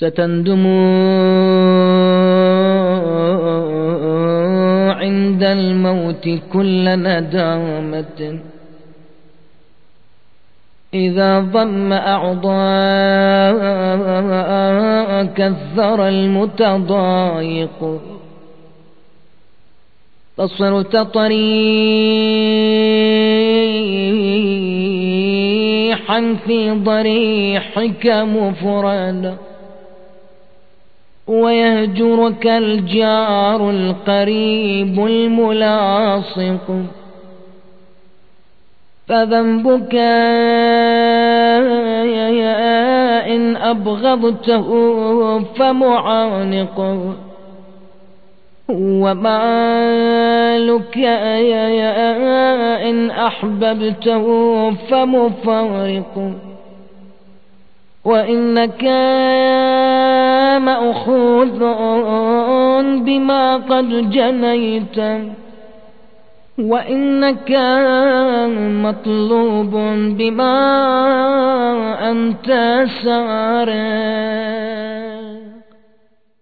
ستندم عند الموت كل ندامة. إذا ضم أعضاءك الثرى المتضايق. فصرت طريحا في ضريحك مفردا. ويهجرك الجار القريب الملاصق. فذنبك إن أبغضته فمعانق. ومالك إن أحببته فمفارق. وإنك بما قد جنيت وإنك مطلوب بما أنت سارق.